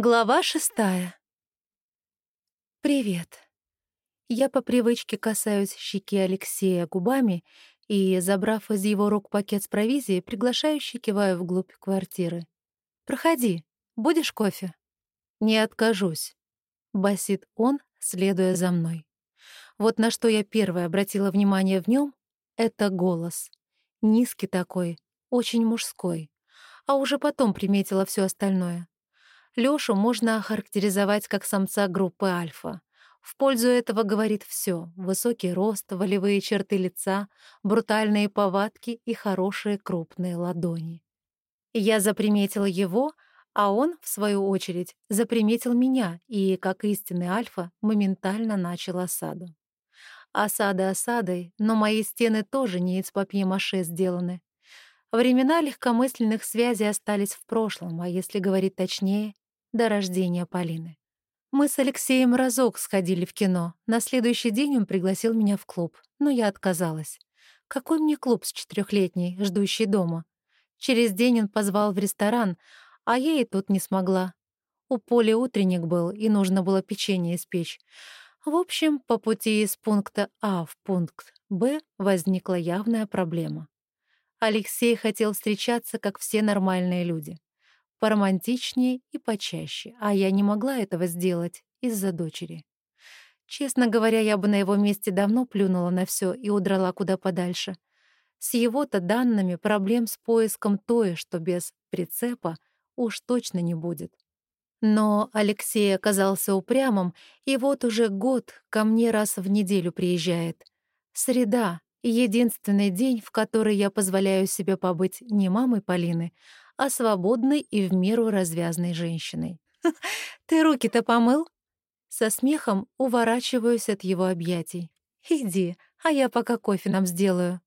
Глава шестая. «Привет». Я по привычке касаюсь щеки Алексея губами и, забрав из его рук пакет с провизией, приглашающе киваю вглубь квартиры. «Проходи. Будешь кофе?» «Не откажусь», — басит он, следуя за мной. Вот на что я первая обратила внимание в нем — это голос. Низкий такой, очень мужской. А уже потом приметила все остальное. Лёшу можно охарактеризовать как самца группы альфа. В пользу этого говорит все: высокий рост, волевые черты лица, брутальные повадки и хорошие крупные ладони. Я заприметила его, а он, в свою очередь, заприметил меня и, как истинный альфа, моментально начал осаду. Осада осадой, но мои стены тоже не из папье-маше сделаны. Времена легкомысленных связей остались в прошлом, а если говорить точнее, до рождения Полины. Мы с Алексеем разок сходили в кино. На следующий день он пригласил меня в клуб, но я отказалась. Какой мне клуб с четырехлетней, ждущей дома? Через день он позвал в ресторан, а я и тут не смогла. У Поли утренник был, и нужно было печенье испечь. В общем, по пути из пункта А в пункт Б возникла явная проблема. Алексей хотел встречаться, как все нормальные люди поромантичнее и почаще, а я не могла этого сделать из-за дочери. Честно говоря, я бы на его месте давно плюнула на все и удрала куда подальше. С его-то данными проблем с поиском той, что без прицепа, уж точно не будет. Но Алексей оказался упрямым, и вот уже год ко мне раз в неделю приезжает. Среда — единственный день, в который я позволяю себе побыть не мамой Полины, а свободной и в меру развязной женщиной. «Ты руки-то помыл?» Со смехом уворачиваюсь от его объятий. «Иди, а я пока кофе нам сделаю».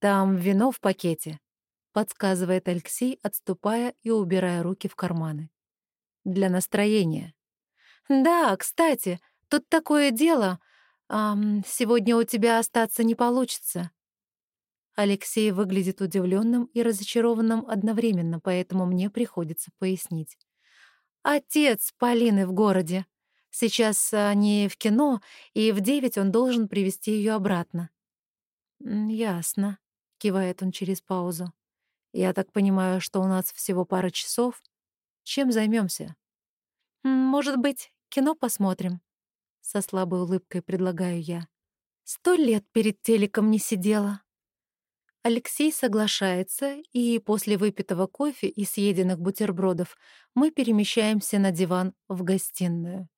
«Там вино в пакете», — подсказывает Алексей, отступая и убирая руки в карманы. «Для настроения». «Да, кстати, тут такое дело. Эм, сегодня у тебя остаться не получится. Алексей выглядит удивленным и разочарованным одновременно, поэтому мне приходится пояснить. «Отец Полины в городе. Сейчас они в кино, и в девять он должен привести ее обратно». «Ясно», — кивает он через паузу. «Я так понимаю, что у нас всего пара часов. Чем займемся? «Может быть, кино посмотрим?» Со слабой улыбкой предлагаю я. «Сто лет перед телеком не сидела». Алексей соглашается, и после выпитого кофе и съеденных бутербродов мы перемещаемся на диван в гостиную.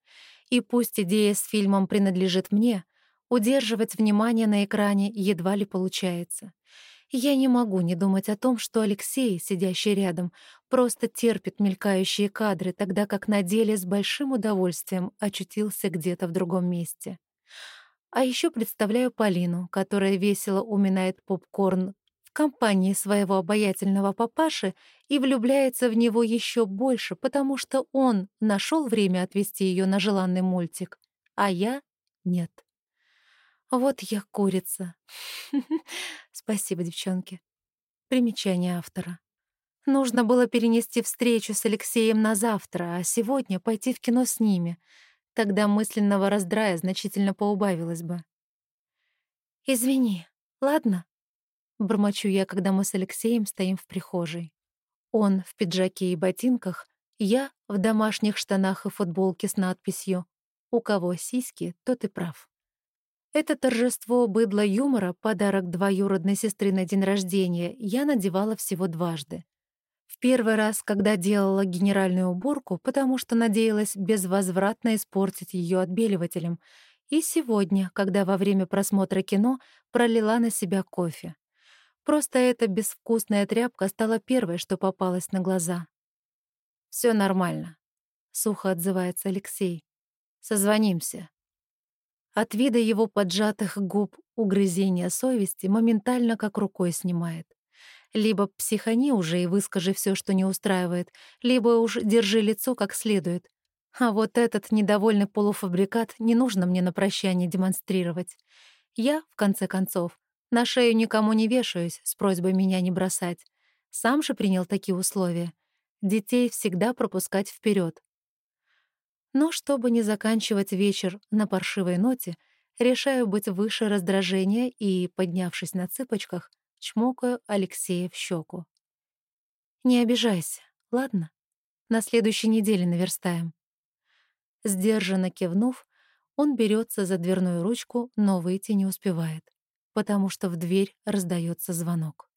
И пусть идея с фильмом принадлежит мне, удерживать внимание на экране едва ли получается. Я не могу не думать о том, что Алексей, сидящий рядом, просто терпит мелькающие кадры, тогда как на деле с большим удовольствием очутился где-то в другом месте. А еще представляю Полину, которая весело уминает попкорн в компании своего обаятельного папаши и влюбляется в него еще больше, потому что он нашел время отвезти ее на желанный мультик, а я — нет. Вот я курица. Спасибо, девчонки. Примечание автора. Нужно было перенести встречу с Алексеем на завтра, а сегодня пойти в кино с ними — Тогда мысленного раздрая значительно поубавилось бы. «Извини, ладно?» — бормочу я, когда мы с Алексеем стоим в прихожей. Он в пиджаке и ботинках, я в домашних штанах и футболке с надписью «У кого сиськи, тот и прав». Это торжество быдла юмора, подарок двоюродной сестры на день рождения, я надевала всего дважды первый раз, когда делала генеральную уборку, потому что надеялась безвозвратно испортить ее отбеливателем, и сегодня, когда во время просмотра кино пролила на себя кофе. Просто эта безвкусная тряпка стала первой, что попалась на глаза. Все нормально», — сухо отзывается Алексей. «Созвонимся». От вида его поджатых губ угрызения совести моментально как рукой снимает. Либо психани уже и выскажи все, что не устраивает, либо уж держи лицо как следует. А вот этот недовольный полуфабрикат не нужно мне на прощание демонстрировать. Я, в конце концов, на шею никому не вешаюсь с просьбой меня не бросать. Сам же принял такие условия. Детей всегда пропускать вперед, Но чтобы не заканчивать вечер на паршивой ноте, решаю быть выше раздражения и, поднявшись на цыпочках, чмокаю Алексея в щеку. «Не обижайся, ладно? На следующей неделе наверстаем». Сдержанно кивнув, он берется за дверную ручку, но выйти не успевает, потому что в дверь раздается звонок.